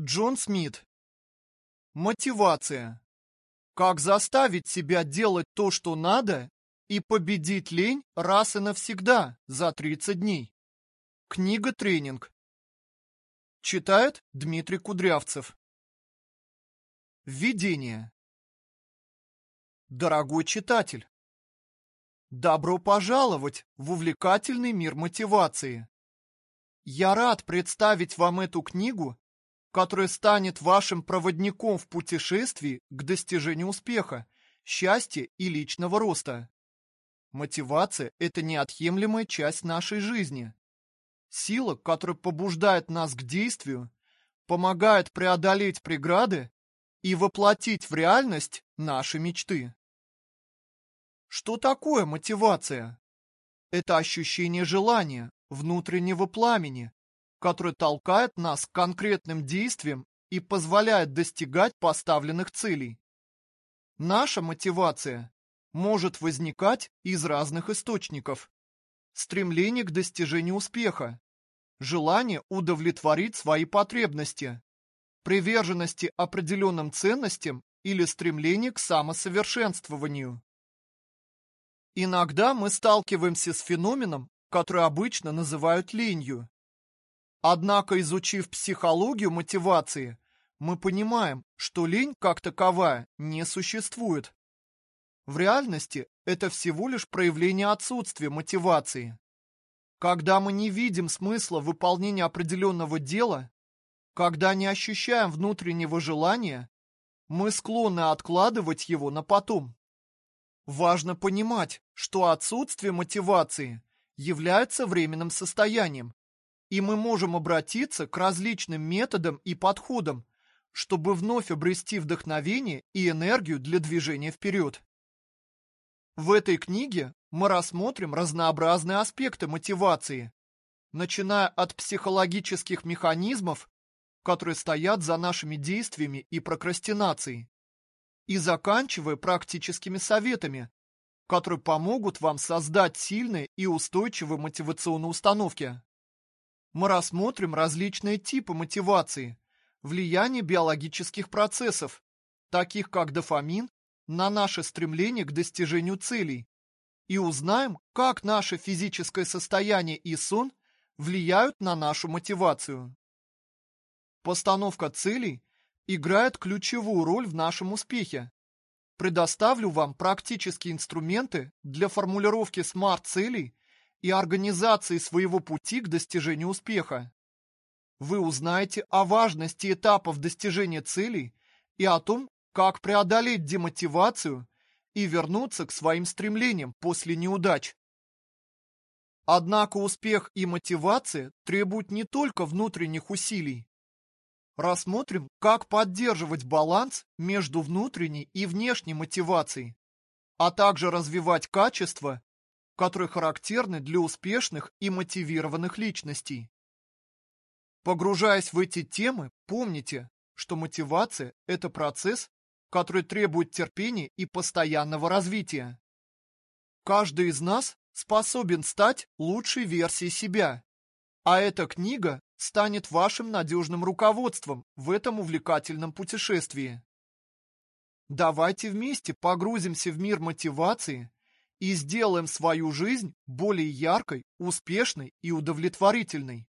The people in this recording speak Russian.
Джон Смит. Мотивация. Как заставить себя делать то, что надо, и победить лень раз и навсегда за 30 дней. Книга-тренинг. Читает Дмитрий Кудрявцев. Введение. Дорогой читатель, добро пожаловать в увлекательный мир мотивации. Я рад представить вам эту книгу, которая станет вашим проводником в путешествии к достижению успеха, счастья и личного роста. Мотивация – это неотъемлемая часть нашей жизни. Сила, которая побуждает нас к действию, помогает преодолеть преграды и воплотить в реальность наши мечты. Что такое мотивация? Это ощущение желания, внутреннего пламени, которое толкает нас к конкретным действиям и позволяет достигать поставленных целей. Наша мотивация может возникать из разных источников. Стремление к достижению успеха, желание удовлетворить свои потребности, приверженности определенным ценностям или стремление к самосовершенствованию. Иногда мы сталкиваемся с феноменом, который обычно называют ленью. Однако, изучив психологию мотивации, мы понимаем, что лень как таковая не существует. В реальности это всего лишь проявление отсутствия мотивации. Когда мы не видим смысла выполнения определенного дела, когда не ощущаем внутреннего желания, мы склонны откладывать его на потом. Важно понимать, что отсутствие мотивации является временным состоянием, и мы можем обратиться к различным методам и подходам, чтобы вновь обрести вдохновение и энергию для движения вперед. В этой книге мы рассмотрим разнообразные аспекты мотивации, начиная от психологических механизмов, которые стоят за нашими действиями и прокрастинацией, и заканчивая практическими советами, которые помогут вам создать сильные и устойчивые мотивационные установки. Мы рассмотрим различные типы мотивации, влияние биологических процессов, таких как дофамин, на наше стремление к достижению целей, и узнаем, как наше физическое состояние и сон влияют на нашу мотивацию. Постановка целей играет ключевую роль в нашем успехе. Предоставлю вам практические инструменты для формулировки смарт-целей и организации своего пути к достижению успеха. Вы узнаете о важности этапов достижения целей и о том, как преодолеть демотивацию и вернуться к своим стремлениям после неудач. Однако успех и мотивация требуют не только внутренних усилий. Рассмотрим, как поддерживать баланс между внутренней и внешней мотивацией, а также развивать качества, которые характерны для успешных и мотивированных личностей. Погружаясь в эти темы, помните, что мотивация – это процесс, который требует терпения и постоянного развития. Каждый из нас способен стать лучшей версией себя, а эта книга станет вашим надежным руководством в этом увлекательном путешествии. Давайте вместе погрузимся в мир мотивации и сделаем свою жизнь более яркой, успешной и удовлетворительной.